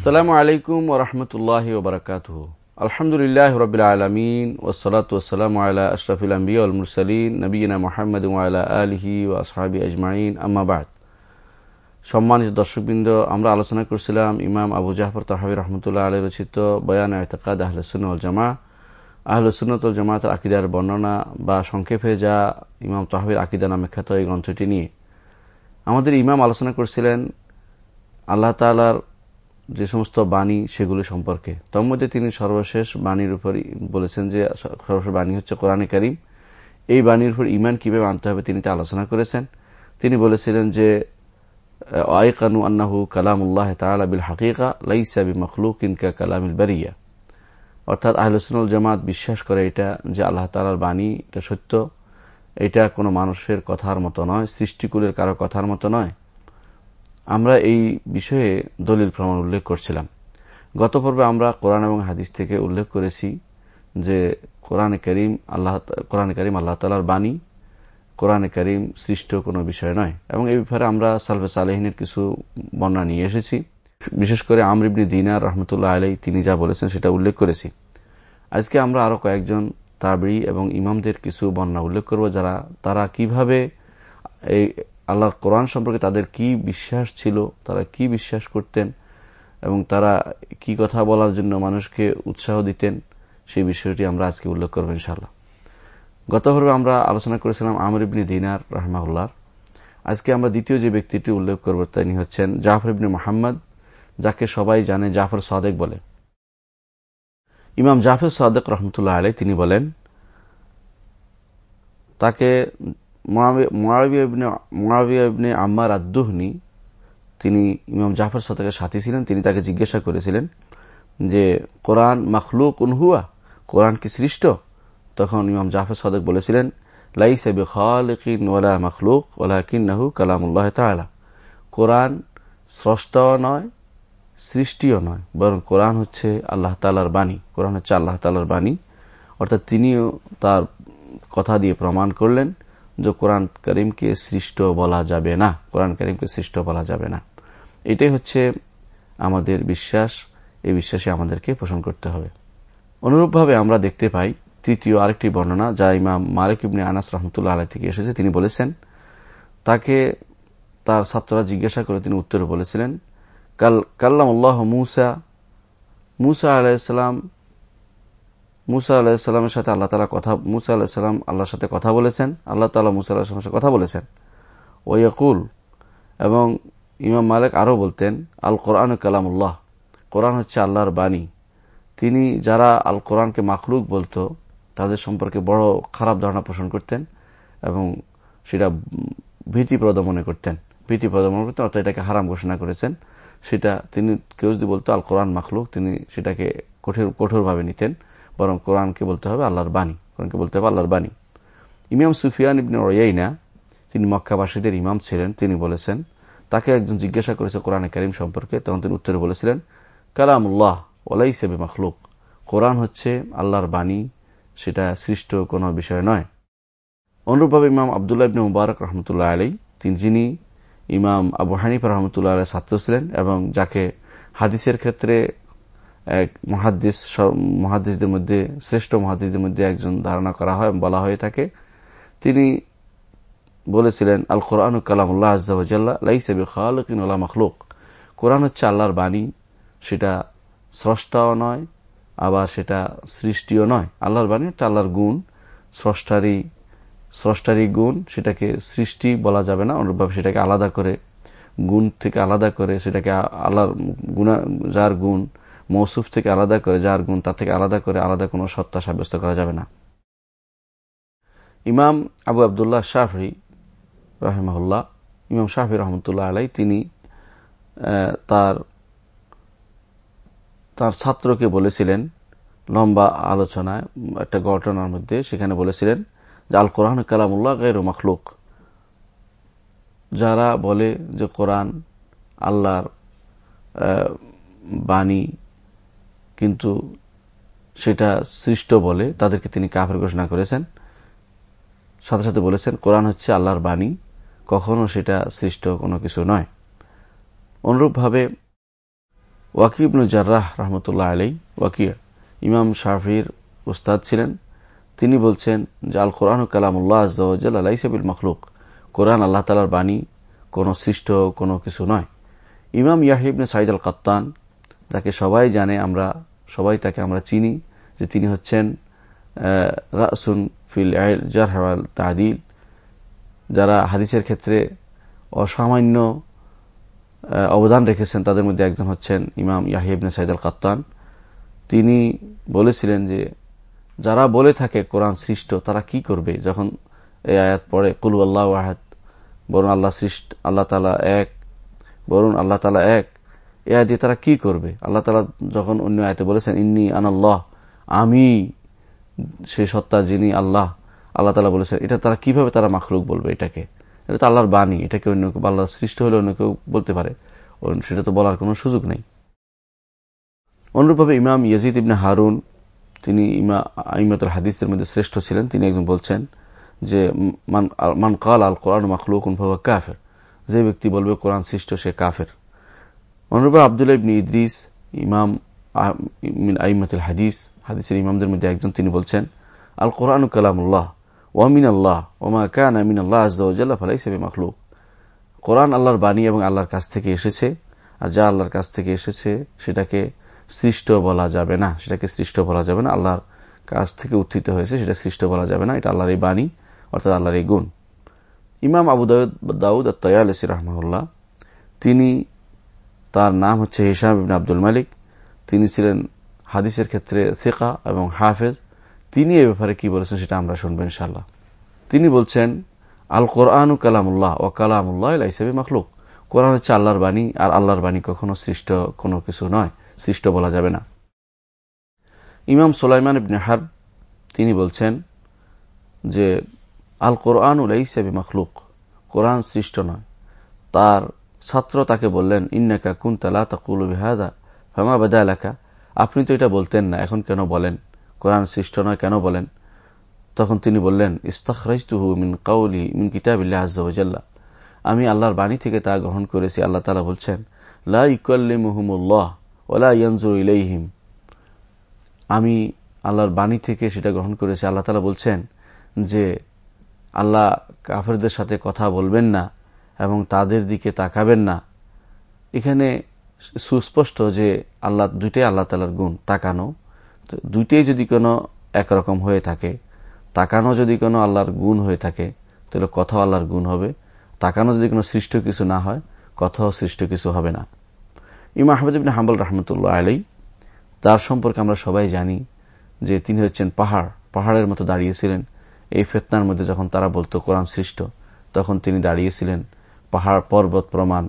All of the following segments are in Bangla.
আসসালামু আলাইকুম ওরহমতুল্লাহ ওবরাকাত আলহামদুলিল্লাহ রবিল আলমিন ওসলাত ওসালাম আল্লাহ আশরাফুল আম্বিয়া মুরসালিন নবীনা মোহাম্মদ আল্লাহ আলহি ও আসহাবি আজমাইন। আম্মাবাদ সম্মানিত দর্শকবৃন্দ, আমরা আলোচনা করছিলাম ইমাম আবু জাফর তাহাবি রহমতুল্লাহ আলী রচিত বয়ান এতকাদ আহলসুল জামা আহলসুন্নতল জামাত আকিদার বর্ণনা বা সংক্ষেপে যা ইমাম তাহাবির আকিদা নামে খ্যাত এই গ্রন্থটি নিয়ে। আমাদের ইমাম আলোচনা করছিলেন আল্লাহ তালার যে সমস্ত বাণী সেগুলি সম্পর্কে। তোর মধ্যে তিনি সর্বশেষ বাণীর উপর বলেছেন যে, সর্বশেষ বাণী হচ্ছে কোরআনে করিম। এই বাণীর উপর ইমান কীভাবে আনতে হবে তিনি তা আলোচনা করেছেন। তিনি বলেছিলেন যে আয়কানু আন্নাহু কালামুল্লাহ তালা বিল হাকিকা লাইসা বি মখলুক ইনকা কালামিল বারিয়া। অর্থাৎ আহলসুল জামাত বিশ্বাস করে এটা যে আল্লাহ তালার বাণী, এটা সত্য। এটা কোনো মানুষের কথার মতো নয়, সৃষ্টিকুলের কারও কথার মতো নয়। আমরা এই বিষয়ে দলিল প্রমাণ উল্লেখ করছিলাম। গত পর্বে আমরা কোরআন এবং হাদিস থেকে উল্লেখ করেছি যে কোরআনে করিম আল্লাহ কোরআনে করিম আল্লাহ তালার বাণী কোরআনে করিম সৃষ্ট কোনো বিষয় নয় এবং এই ব্যাপারে আমরা সালফে সালেহিনের কিছু বর্ণনা নিয়ে এসেছি। বিশেষ করে আমরিবনি দিনার রহমতুল্লাহ আলাই তিনি যা বলেছেন সেটা উল্লেখ করেছি। আজকে আমরা আরও কয়েকজন তাবড়ি এবং ইমামদের কিছু বর্ণনা উল্লেখ করব যারা তারা কীভাবে এই আল্লাহর কোরআন সম্পর্কে তাদের কি বিশ্বাস ছিল, তারা কি বিশ্বাস করতেন, এবং তারা কি কথা বলার জন্য মানুষকে উৎসাহ দিতেন, সেই বিষয়টি আমরা আজকে উল্লেখ করব ইনশাল্লাহ গতভাবে আমরা আলোচনা করেছিলাম আমর ইবনী দিনার রাহমাউল্লাহ আজকে আমরা দ্বিতীয় যে ব্যক্তিটি উল্লেখ করব তিনি হচ্ছেন জাফর ইবনী মোহাম্মদ, যাকে সবাই জানে জাফর সাদেক বলে। ইমাম জাফর সাদেক রহমতুল্লাহ আলাই তিনি বলেন, তাকে মোয়াবিয়া ইবনে আম্মার আদুহনি তিনি ইমাম জাফর সাদেকের সাথী ছিলেন, তিনি তাকে জিজ্ঞাসা করেছিলেন যে, কোরআন মখলুক উনহুয়া কোরআন কি সৃষ্ট? তখন ইমাম জাফর সাদেক বলেছিলেন লাইসাবি খালিকিন ওলা মখলুক ওলাকিন নাহু কালামুল্লাহ তালা কোরআন স্রষ্টাও নয়, সৃষ্টিও নয়, বরং কোরআন হচ্ছে আল্লাহ তালার বাণী, কোরআন হচ্ছে আল্লাহ তালার বাণী। অর্থাৎ তিনিও তার কথা দিয়ে প্রমাণ করলেন যে কোরআন করিমকে সৃষ্ট বলা যাবে না, কোরআন করিমকে সৃষ্ট বলা যাবে না। এটাই হচ্ছে আমাদের বিশ্বাস, এই বিশ্বাসে আমাদেরকে পোষণ করতে হবে। অনুরূপভাবে আমরা দেখতে পাই তৃতীয় আরেকটি বর্ণনা, যা ইমাম মালিক ইবনে আনাস রহমতুল্লাহ আলাই থেকে এসেছে। তিনি বলেছেন, তাকে তার ছাত্ররা জিজ্ঞাসা করে তিনি উত্তরে বলেছিলেন কাল্লাম মুসা মুসা আলাইসালাম মুসা আলাহিসাল্লামের সাথে আল্লাহ তালা কথা মুসা আলাহিসাল্লাম আল্লাহর সাথে কথা বলেছেন। আল্লাহ তালা মুসা আলাহিসামের সাথে কথা বলেছেন। ওয়াকুল এবং ইমাম মালিক আরও বলতেন, আল কোরআন কালামুল্লাহ। কোরআন হচ্ছে আল্লাহর বাণী। তিনি যারা আল কোরআনকে মাখলুক বলতো, তাদের সম্পর্কে বড় খারাপ ধারণা পোষণ করতেন এবং সেটা ভীতিপ্রদ মনে করতেন। ভীতিপ্রদ মনে করতেন, অর্থাৎ এটাকে হারাম ঘোষণা করেছেন। সেটা তিনি কেউ যদি বলতো, আল কোরআন মাখলুক, তিনি সেটাকে কঠোর কঠোরভাবে নিতেন। বরং কোরআনকে বলতে হবে আল্লাহর বাণী, কোরআনকে বলতে হবে আল্লাহর বাণী। ইমাম সুফিয়ান ইবনে ওয়াইনা তিনি মক্কাবাসীদের ইমাম ছিলেন, তিনি বলেছেন, তাকে একজন জিজ্ঞাসা করেছে কোরআনে করিম সম্পর্কে, তখন তিনি উত্তরে বলেছিলেন, কালামুল্লাহ ওলাই সেবে মখলুক কোরআন হচ্ছে আল্লাহর বাণী, সেটা সৃষ্ট কোনো বিষয় নয়। অনুরূপভাবে ইমাম আবদুল্লাহ ইবনে মুবারক রহমতুল্লাহ আলী তিনি যিনি ইমাম আবু হানিফ রহমতুল্লাহ আলাই ছাত্র ছিলেন এবং যাকে হাদিসের ক্ষেত্রে এক মহাদিস মহাদিসদের মধ্যে, শ্রেষ্ঠ মহাদিসদের মধ্যে একজন ধারণা করা হয় বলা হয়ে থাকে। তিনি বলেছিলেন আল কোরআন কালামুল্লাহ আজাল্লাহ কোরআন হচ্ছে আল্লাহর বাণী, সেটা স্রষ্টাও নয়, আবার সেটা সৃষ্টিও নয়। আল্লাহর বাণী হচ্ছে আল্লাহর গুণ। স্রষ্টারই স্রষ্টারই গুণ, সেটাকে সৃষ্টি বলা যাবে না। অনুরূপভাবে সেটাকে আলাদা করে, গুণ থেকে আলাদা করে, সেটাকে আল্লাহর গুণা, যার গুণ মৌসুফ থেকে আলাদা করে, যার গুণ তার থেকে আলাদা করে আলাদা কোনো সত্তা সাব্যস্ত করা যাবে না। ইমাম আবু আবদুল্লাহ শাহরি রহমাহুল্লাহ, ইমাম শাহি রহমতুল্লাহ আলাই তিনি তার তার ছাত্রকে বলেছিলেন, লম্বা আলোচনায়, একটা ঘটনার মধ্যে সেখানে বলেছিলেন যে আল কোরআন কালামুল্লাহ গের মখলুক। যারা বলে যে কোরআন আল্লাহর বাণী কিন্তু সেটা সৃষ্ট বলে তাদেরকে তিনি কাফের ঘোষণা করেছেন। সাথে সাথে বলেছেন, কোরআন হচ্ছে আল্লাহর বাণী, কখনো সেটা সৃষ্ট কোনো কিছু নয়। অনুরূপভাবে ওয়াকিবনু জার্রাহ রহমতুল্লাহ আলাই ওয়াকিয়া ইমাম শাফির উস্তাদ ছিলেন। তিনি বলছেন যে, আল কোরআন কালামুল্লাহ আজ্জাল আলাইসাবিল মখলুক। কোরআন আল্লাহ তালার বাণী কোন সৃষ্ট কোনো কিছু নয়। ইমাম ইয়াহিবনে সাইদ আল কাত্তান যাকে সবাই জানে, আমরা সবাই তাকে আমরা চিনি, যে তিনি হচ্ছেন রাসুন ফিল জারহাল তাদিল, যারা হাদিসের ক্ষেত্রে অসামান্য অবদান রেখেছেন। তাদের মধ্যে একজন হচ্ছেন ইমাম ইয়াহিবনে সাইদ আল কাত্তান তিনি বলেছিলেন যে, যারা বলে থাকে কোরআন সৃষ্ট, তারা কি করবে? যখন এই আয়াত পড়ে, কুলু আল্লাহ আহাদ বরুণ আল্লাহ সৃষ্ট, আল্লাহ তালা এক, বরুণ আল্লাহ তালা এক এ আয় দিয়ে তারা কি করবে? আল্লাহ তালা যখন অন্য আয়তে বলেছেন, ইন্নি আনাল্লাহ আমি সেই সত্তা যিনি আল্লাহ। আল্লাহ তালা বলেছেন, এটা তারা কীভাবে তারা মাখলুক বলবে এটাকে? এটা তো আল্লাহর বাণী, এটাকে অন্য আল্লাহ সৃষ্ট হলে অন্য কেউ বলতে পারে। সেটা তো বলার কোনো সুযোগ নেই। অনুরূপভাবে ইমাম ইয়াজিদ ইবনে হারুন, তিনি ইমাতুল হাদিসের মধ্যে শ্রেষ্ঠ ছিলেন। তিনি একজন বলছেন যে, মান কাল আল কোরআন মাখলুকুন ভাবা কাফের। যে ব্যক্তি বলবে কোরআন সৃষ্ট সে কাফের। অনুরূপে আবদুল্লাহ ইবনি ইদ্রিস, ইমাম আইমাতুল হাদিস, হাদিসের ইমামদের মধ্যে একজন তিনি বলছেন আল কোরআন কালামুল্লাহ ওয়ামিন আল্লাহ ওমা কান আমিন আল্লাহ আজ্লাহ ফালাইসাবি মাখলুক কোরআন আল্লাহর বাণী এবং আল্লাহর কাছ থেকে এসেছে, আর যা আল্লাহর কাছ থেকে এসেছে সেটাকে সৃষ্ট বলা যাবে না, সেটাকে সৃষ্ট বলা যাবে না, আল্লাহর কাছ থেকে উত্থিত হয়েছে সেটা সৃষ্ট বলা যাবে না, এটা আল্লাহর এই বাণী, অর্থাৎ আল্লাহর এই গুণ। ইমাম আবু দাউদ তয়ালসি রহমাউল্লাহ তিনি তার নাম হচ্ছে হিসাম ইবিন আব্দুল মালিক। তিনি ছিলেন হাদিসের ক্ষেত্রে থেকা এবং হাফেজ। তিনি এ ব্যাপারে কি বলেছেন সেটা আমরা শুনব ইনশাল্লাহ তিনি বলছেন আল কোরআন কালামুল্লাহ ও কালামুল্লাহ হিসেবে মখলুক কোরআন হচ্ছে আল্লাহর বাণী, আর আল্লাহর বাণী কখনো সৃষ্ট কোনো কিছু নয়। সৃষ্ট বলা যাবে না। ইমাম সোলাইমান ইবনে হার তিনি বলছেন যে আল কোরআন উলাইসাবি মখলুক কোরআন সৃষ্ট নয়। তার ছাত্র তাকে বললেন, ইন্নাকা কুন তালা তাকুল বিহাদা, ফামা বেদা এলাকা আপনি তো এটা বলতেন না, এখন কেন বলেন? কোরআন সৃষ্ট নয়, কেন বলেন? তখন তিনি বললেন ইস্তাখরাইতুহু মিন কাউলি মিন কিতাবিল্লাহ আজ্জাল্লাহ আমি আল্লাহর বাণী থেকে তা গ্রহণ করেছি, আল্লাহ তালা বলছেন, লা আমি আল্লাহর বাণী থেকে সেটা গ্রহণ করেছি, আল্লাহ তালা বলছেন যে, আল্লাহ কাফেরদের সাথে কথা বলবেন না এবং তাদের দিকে তাকাবেন না। এখানে সুস্পষ্ট যে আল্লাহ, দুইটাই আল্লাহ তালার গুণ, তাকানো। দুইটাই যদি কোনো একরকম হয়ে থাকে, তাকানো যদি কোনো আল্লাহর গুণ হয়ে থাকে, তাহলে কথাও আল্লাহর গুণ হবে। তাকানো যদি কোনো সৃষ্ট কিছু না হয়, কথাও সৃষ্ট কিছু হবে না। ইমা আহমেদ ইবিন হাম্বল রহমতুল্লাহ আলাই তার সম্পর্কে আমরা সবাই জানি যে তিনি হচ্ছেন পাহাড়, পাহাড়ের মতো দাঁড়িয়েছিলেন। এই ফেতনার মধ্যে যখন তারা বলতো, কোরআন সৃষ্ট, তখন তিনি দাঁড়িয়েছিলেন। পাহাড় পর্বত প্রমাণ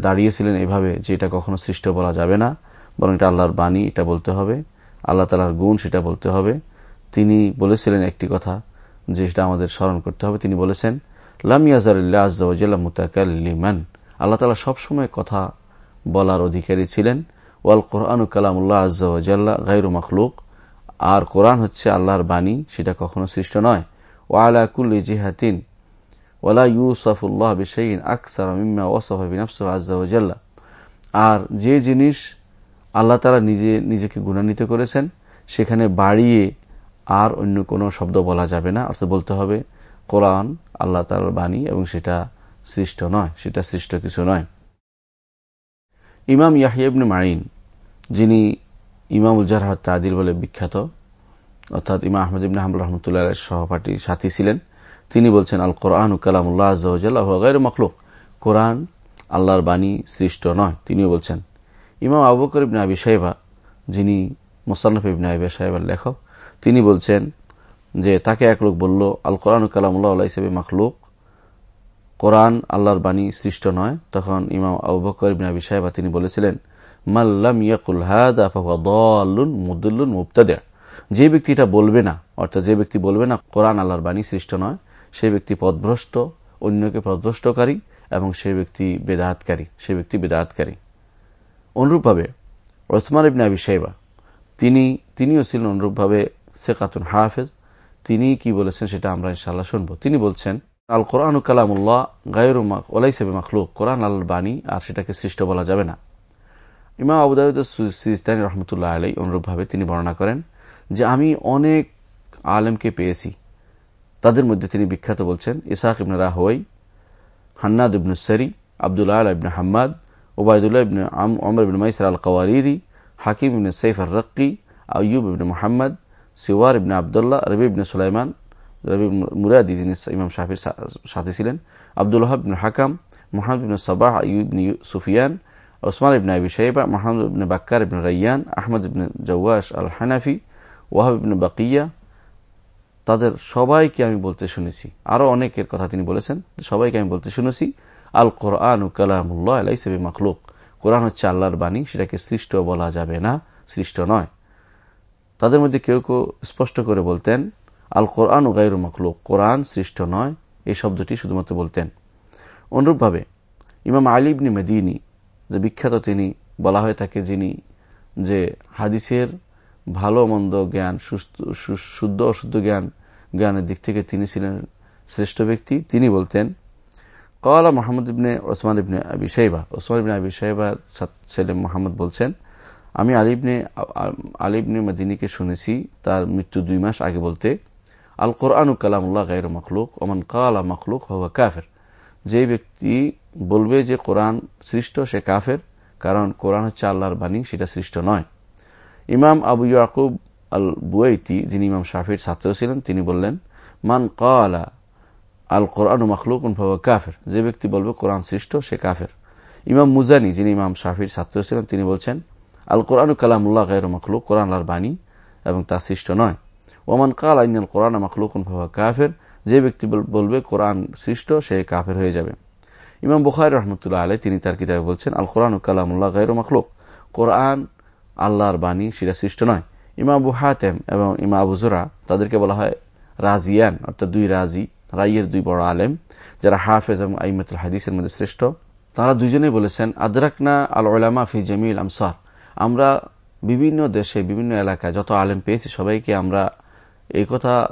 দাঁড়িয়েছিলেন এভাবে যে এটা কখনো সৃষ্ট বলা যাবে না, বরং এটা আল্লাহর বাণী, এটা বলতে হবে, আল্লাহ তালার গুণ সেটা বলতে হবে। তিনি বলেছিলেন একটি কথা যে সেটা আমাদের স্মরণ করতে হবে। তিনি বলেছেন লামিয়াজাল্লাহমান আল্লাহ তালা সবসময় কথা বলার অধিকারী ছিলেন। ওয়াল কোরআন কালামুল্লাহ আজ্লা গাইরু মখলুক। আর কোরআন হচ্ছে আল্লাহর বাণী, সেটা কখনো সৃষ্ট নয়। ওয়ালা কুল্লি জিহাতিন। ওয়ালা ইউসফুল্লাহ বিশাইন আকসার মিম্মা ওয়াসফা বিনাফসহ আজ্লা আর যে জিনিস আল্লাহ তারা নিজে, নিজেকে গুণান্বিত করেছেন, সেখানে বাড়িয়ে আর অন্য কোনো শব্দ বলা যাবে না। অর্থাৎ বলতে হবে, কোরআন আল্লাহ তালার বাণী এবং সেটা সৃষ্ট নয়, সেটা সৃষ্ট কিছু নয়। ইমাম ইয়াহিবনে মাইন যিনি ইমাম উজ্জাহ তাদিল বলে বিখ্যাত, অর্থাৎ ইমাম আহমদ ইবিন আহমদ রহমতুল্লাহ সহপাঠী সাথী ছিলেন তিনি বলছেন আল কোরআন কালামুল্লাহ আজহার মখলুক। কোরআন আল্লাহর বাণী সৃষ্ট নয়। তিনিও বলছেন, ইমাম আবু বকর ইবনে আবি সাহেবা যিনি মোসান্নফ ইবনে আবি সাহেবের লেখক, তিনি বলছেন যে তাকে এক লোক বলল আল কোরআন কালামুল্লাহ হিসেবে মখলুক কোরআন আল্লাহর বাণী সৃষ্ট নয়। তখন ইমাম আবু বকর ইবনে আবি সাহেবা তিনি বলেছিলেন মাল্লাম ইয়াকুল হাদা ফাহুয়া মুদুল্লুন মুবতাদা। যে ব্যক্তি এটা বলবে না, অর্থাৎ যে ব্যক্তি বলবে না, কোরআন আল্লাহর বাণী সৃষ্ট নয়। সে ব্যক্তি পদভ্রষ্ট, অন্যকে পদভ্রষ্টকারী এবং সে ব্যক্তি বেদাহাতকারী সে ব্যক্তি বেদাহাতকারী। অনুরূপভাবে ওসমান ইবনে আবি সাহেবা তিনি, তিনিও ছিলেন অনুরূপভাবে শেখাতুন হাফেজ। তিনি কি বলেছেন সেটা আমরা ইনশাল্লাহ শুনব। তিনি বলছেন আল কোরআন কালামুল্লাহ গায়র ওলাইসেবে মাখলুক কোরআন আল বাণী আর সেটাকে সৃষ্ট বলা যাবে না। ইমাম আবুদাউদ রহমতুল্লাহ আলাই অনুরূপভাবে তিনি বর্ণনা করেন যে, আমি অনেক আলেমকে পেয়েছি। তাদের মধ্যে তিনি বিখ্যাত বলছেন Ishaq ibn Rahwayh, Hannad ibn sorry, Abdullah ibn Hammad Ubaidullah ibn Amr ibn Maisar al Qawariri Hakim ibn Saif ar Raqqi Ayub ibn Mohammad, Siwar ibn Abdullah, Rabi ibn Sulaiman, Rabi Muradi যিনি ইমাম শাহির সাথে ছিলেন, আব্দুল ইবনে হাকাম, মোহাম্মদ ইবনে সবাহ আয়ুব ইবনে সুফিয়ান, ওসমান ইবনে আবি সাইবা মোহাম্মদ ইবনে বাক্কার ইবনে রাইয়ান, আহমদ ইবনে জওয়াস আল হানাফি ওয়াহাব ইবনে বাকিয়া তাদের সবাইকে আমি বলতে শুনেছি। আরও অনেকের কথা তিনি বলেছেন, সবাইকে আমি বলতে শুনেছি, আল কোরআন কালামুল্লাহ কোরআন হচ্ছে আল্লাহর বাণী, সেটাকে সৃষ্ট বলা যাবে না, সৃষ্ট নয়। তাদের মধ্যে কেউ কেউ স্পষ্ট করে বলতেন, আল কোরআন ও মখলুক। কোরআন সৃষ্ট নয়, এই শব্দটি শুধুমাত্র বলতেন। অনুরূপভাবে, ইমাম আলিবনি মেদিনী, যে বিখ্যাত তিনি, বলা হয়ে থাকে যিনি, যে হাদিসের ভালো, মন্দ জ্ঞান শুদ্ধ, অশুদ্ধ জ্ঞান, জ্ঞানের দিক থেকে তিনি ছিলেন শ্রেষ্ঠ ব্যক্তি। তিনি বলতেন, কলা মোহাম্মদ ইবনে ওসমান ইবনে আবি সাইবা ওসমান ইবনে আবি সাইবা ছেলে মোহাম্মদ বলছেন, আমি আলিবনে আলিবনে মদিনীকে শুনেছি। তার মৃত্যু দুই মাস আগে বলতে আল কোরআন কালামুল্লাহ গাইর মখলুক ওমান কালা মখলুক হওয়া কাফের। যে ব্যক্তি বলবে যে কোরআন সৃষ্ট, সে কাফের, কারণ কোরআন হচ্ছে আল্লাহর বাণী, সেটা সৃষ্ট নয়। ইমাম আবু ইয়াকুব আল বুয়াইতি যিনি ইমাম শাফির ছাত্র ছিলেন, তিনি বললেন, মান কালা আল কোরআন মখলুক কাফের যে ব্যক্তি বলবে কোরআন সৃষ্ট, সে কাফের। ইমাম মুজানি, যিনি ইমাম শাফির ছাত্র ছিলেন, তিনি বলছেন আল কোরআন কালামুল্লাহ গায়ের মখলুক, কোরআন আল্লাহর বাণী এবং তা সৃষ্ট নয়। ওমান কাল আইনাল কোরআন মখলুক কাফের যে ব্যক্তি বলবে কোরআন সৃষ্ট, সে কাফের হয়ে যাবে। ইমাম বুখারি রহমতুল্লাহ আলাই তিনি তার কিতাবে বলছেন আল কোরআন কালামুল্লাহ গায়ের মখলুক কোরআন আল্লাহর বাণী সেটা সৃষ্ট নয়। ইমা আবু হাতেম এবং ইমা আবু জোরা তাদেরকে বলা হয় রাজিয়ান, অর্থাৎ দুই রাজি, রাইয়ের দুই বড় আলেম, যারা হাফেজ এবং আইমতুল হাদিসের মধ্যে শ্রেষ্ঠ। তারা দুজনেই বলেছেন, আদরাকনা আল ওলামা ফি জমিল আমসার। আমরা বিভিন্ন দেশে, বিভিন্ন এলাকায় যত আলেম পেয়েছি, সবাইকে আমরা এই কথা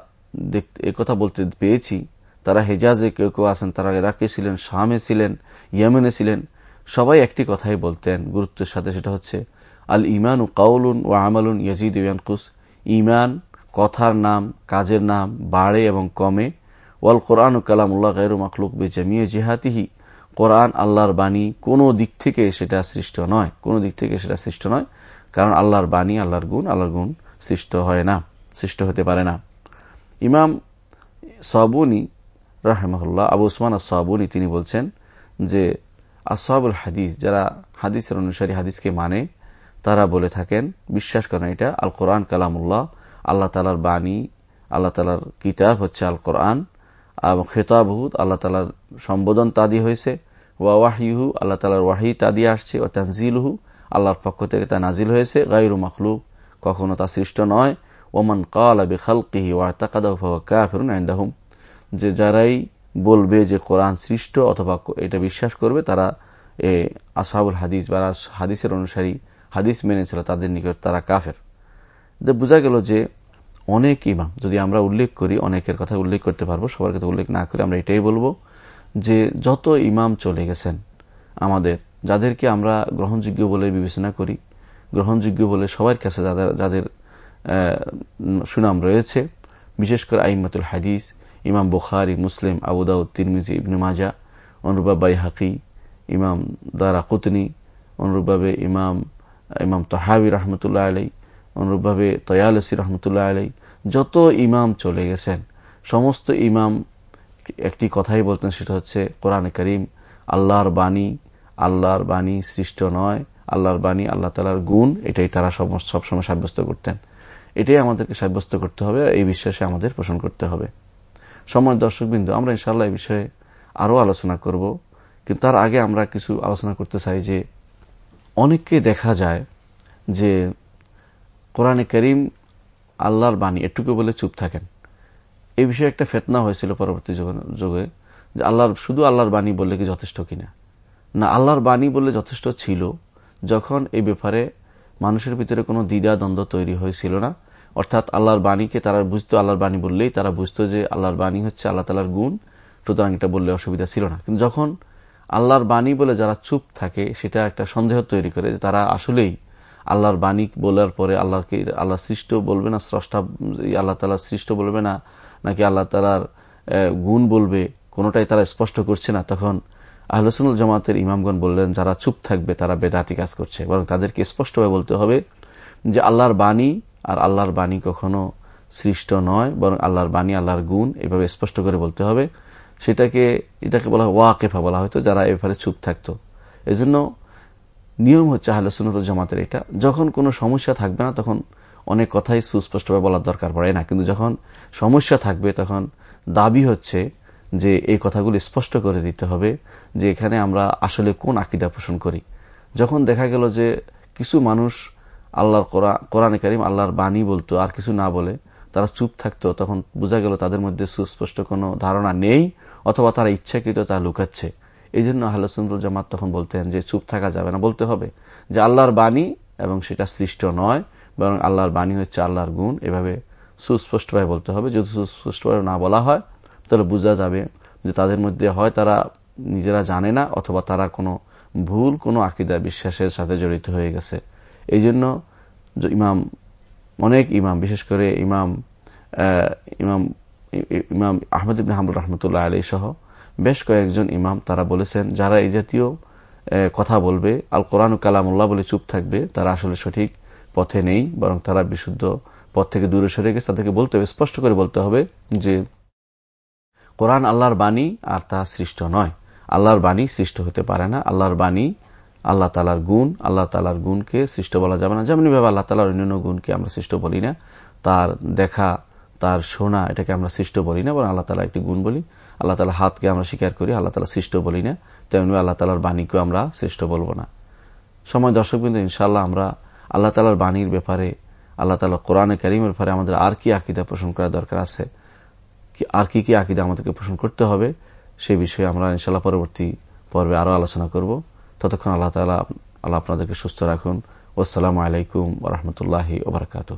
এই কথা বলতে পেয়েছি। তারা হেজাজে কেউ কেউ আছেন, তারা ইরাকে ছিলেন, শামে ছিলেন, ইয়েমেনে ছিলেন। সবাই একটি কথাই বলতেন, গুরুত্বের সাথে, সেটা হচ্ছে আল ইমান ও কাউলুন ও আমালুন ইয়াজিদ ইয়ানকুস। ইমান, কথার নাম, কাজের নাম বাড়ে এবং কমে। ওয়াল কোরআন ও কালামুল্লাহ গায়রু মখলুক বে জামিয়ে জিহাতিহি। কোরআন আল্লাহর বাণী কোন দিক থেকে সেটা সৃষ্ট নয়। কোন দিক থেকে সেটা সৃষ্ট নয়। কারণ আল্লাহর বাণী, আল্লাহর গুণ আল্লাহর গুণ সৃষ্ট হয় না, সৃষ্ট হতে পারে না। ইমাম সাবুনি রাহেমাহুল্লাহ, আবু উসমান সাবুনি তিনি বলছেন যে আসাবুল হাদিস, যারা হাদিসের অনুসারী হাদিসকে মানে তারা বলে থাকেন, বিশ্বাস করেন এটা আল কোরআন কালামুল্লাহ, আল্লাহ তালার বাণী, আল্লাহ তালার কিতাব হচ্ছে আল কোরআন এবং খেতাবহুদ আল্লাহ তালার সম্বোধন তাদি হয়েছে, ওয়া ওয়াহিহু আল্লাহ তালার ওয়াহি তাদি আসছে ও তানজিলহু, আল্লাহর পক্ষ থেকে তা নাজিল হয়েছে গাইরু মখলুক, কখনো তা সৃষ্ট নয় ওমান কাল আবি খালকিহি ওয়াতাকাদাহুম যে যারাই বলবে যে কোরআন সৃষ্ট অথবা এটা বিশ্বাস করবে, তারা এ আসাবুল হাদিস বা হাদিসের অনুসারী হাদিস মেনেছিল তাদের নিকট তারা কাফের। বোঝা গেল যে অনেক ইমাম, যদি আমরা উল্লেখ করি, অনেকের কথা উল্লেখ করতে পারব, সবার কথা উল্লেখ না করে আমরা এটাই বলব যে যত ইমাম চলে গেছেন আমাদের, যাদেরকে আমরা গ্রহণযোগ্য বলে বিবেচনা করি, গ্রহণযোগ্য বলে সবার কাছে যাদের যাদের সুনাম রয়েছে, বিশেষ করে আইমাতুল হাদিস, ইমাম বুখারি, মুসলিম আবুদাউদ তিরমিজি, ইবনে মাজা অনুরূপবাই হাকি ইমাম দারা কুতনি অনুরূপভাবে ইমাম ইমাম তহাবি রহমতুল্লাহ আলাই অনুরূপভাবে তয়ালসি রহমতুল্লাহ আলাই যত ইমাম চলে গেছেন, সমস্ত ইমাম একটি কথাই বলতেন, সেটা হচ্ছে কোরআন করিম, আল্লাহর বাণী আল্লাহর বাণী সৃষ্ট নয়, আল্লাহর বাণী আল্লাহ তালার গুণ, এটাই তারা সবসময় সাব্যস্ত করতেন। এটাই আমাদেরকে সাব্যস্ত করতে হবে এই বিশ্বাসে আমাদের পোষণ করতে হবে। সময় দর্শকবৃন্দ, আমরা ইনশাল্লাহ এই বিষয়ে আরও আলোচনা করব, কিন্তু তার আগে আমরা কিছু আলোচনা করতে চাই যে অনেককে দেখা যায় যে কোরআনে করিম আল্লাহর বাণী, এটুকু বলে চুপ থাকেন। এই বিষয়ে একটা ফেতনা হয়েছিল পরবর্তী যুগে যে আল্লাহর, শুধু আল্লাহর বাণী বললে কি যথেষ্ট কিনা? না, আল্লাহর বাণী বললে যথেষ্ট ছিল যখন এই ব্যাপারে মানুষের ভিতরে কোনো দ্বিধা দ্বন্দ্ব তৈরি হয়েছিল না। অর্থাৎ আল্লাহর বাণীকে তারা বুঝতো, আল্লাহর বাণী বললেই তারা বুঝতো যে আল্লাহর বাণী হচ্ছে আল্লাহ তালার গুণ, সুতরাং এটা বললে অসুবিধা ছিল না। কিন্তু যখন আল্লাহর বাণী বলে যারা চুপ থাকে, সেটা একটা সন্দেহ তৈরি করে যে তারা আসলেই আল্লাহর বাণী বলার পরে আল্লাহকে, আল্লাহ সৃষ্ট বলবে না, স্রষ্টা, আল্লাহ তালার সৃষ্ট বলবে না, নাকি আল্লাহ তালার গুণ বলবে, কোনোটাই তারা স্পষ্ট করছে না। তখন আহলসুল জামাতের ইমামগণ বললেন, যারা চুপ থাকবে তারা বেদাতি কাজ করছে। বরং তাদেরকে স্পষ্টভাবে বলতে হবে যে আল্লাহর বাণী আর আল্লাহর বাণী কখনো সৃষ্ট নয়, বরং আল্লাহর বাণী, আল্লাহর গুণ এভাবে স্পষ্ট করে বলতে হবে। সেটাকে, এটাকে বলা হয় ওয়াকেফা বলা হয়তো যারা এভাবে চুপ থাকত। এজন্য নিয়ম হচ্ছে আহলে সুনত জামাতের এটা। যখন কোনো সমস্যা থাকবে না, তখন অনেক কথাই সুস্পষ্টভাবে বলার দরকার পড়ে, না? কিন্তু যখন সমস্যা থাকবে, তখন দাবি হচ্ছে যে এই কথাগুলি স্পষ্ট করে দিতে হবে যে এখানে আমরা আসলে কোন আকিদা পোষণ করি। যখন দেখা গেল যে কিছু মানুষ আল্লাহর কোরআন করিম আল্লাহর বাণী বলতো, আর কিছু না বলে তারা চুপ থাকতো, তখন বোঝা গেল তাদের মধ্যে সুস্পষ্ট কোনো ধারণা নেই, অথবা তারা ইচ্ছাকৃত তা লুকাচ্ছে। এই জন্য আহ্লাসুল জামাত তখন বলতেন যে, চুপ থাকা যাবে না। বলতে হবে যে, আল্লাহর বাণী এবং সেটা সৃষ্ট নয়, বরং আল্লাহর বাণী হচ্ছে আল্লাহর গুণ। এভাবে সুস্পষ্টভাবে বলতে হবে। যদি সুস্পষ্টভাবে না বলা হয়, তাহলে বোঝা যাবে যে, তাদের মধ্যে হয় তারা নিজেরা জানে না, অথবা তারা কোনো ভুল, কোনো আকিদা, বিশ্বাসের সাথে জড়িত হয়ে গেছে। এই জন্য ইমাম অনেক ইমাম, বিশেষ করে ইমাম ইমাম ইমাম আহমদ ইবিন হামুল রহমতুল্লাহ আলী সহ বেশ কয়েকজন ইমাম তারা বলেছেন, যারা এই জাতীয় কথা বলবে আল কোরআন কালামুল্লাহ বলে চুপ থাকবে, তারা আসলে সঠিক পথে নেই, বরং তারা বিশুদ্ধ পথ থেকে দূরে সরে গেছে। তাদেরকে বলতে হবে, স্পষ্ট করে বলতে হবে যে, কোরআন আল্লাহর বাণী আর তা সৃষ্ট নয়। আল্লাহর বাণী সৃষ্ট হতে পারে না। আল্লাহর বাণী আল্লাহ তালার গুণ, আল্লাহ তালার গুণকে সৃষ্ট বলা যাবে না। যেমনভাবে আল্লাহ তালার অন্যান্য গুণকে আমরা সৃষ্ট বলি না, তার দেখা, তার শোনা এটাকে আমরা সৃষ্ট বলি না, বরং আল্লাহ তালা একটি গুণ বলি। আল্লাহ তালা হাতকে আমরা স্বীকার করি, আল্লাহ তালা সৃষ্ট বলি না, তেমনি আল্লাহ তালার বাণীকেও আমরা সৃষ্ট বলব না। সময় দর্শক বিন্দু ইনশাল্লাহ আমরা আল্লাহ তালার বাণীর ব্যাপারে, আল্লাহ তালা কোরআনে করিমের ব্যাপারে আমাদের আর কি আকিদা পোষণ করা দরকার আছে? আর কি কি আকিদা আমাদেরকে পোষণ করতে হবে? সে বিষয়ে আমরা ইনশাল্লাহ পরবর্তী পর্বে আরও আলোচনা করব। ততক্ষণ আল্লাহ তালা আল্লাহ আপনাদেরকে সুস্থ রাখুন। আসসালামু আলাইকুম রহমতুল্লাহ ওবরাকাতু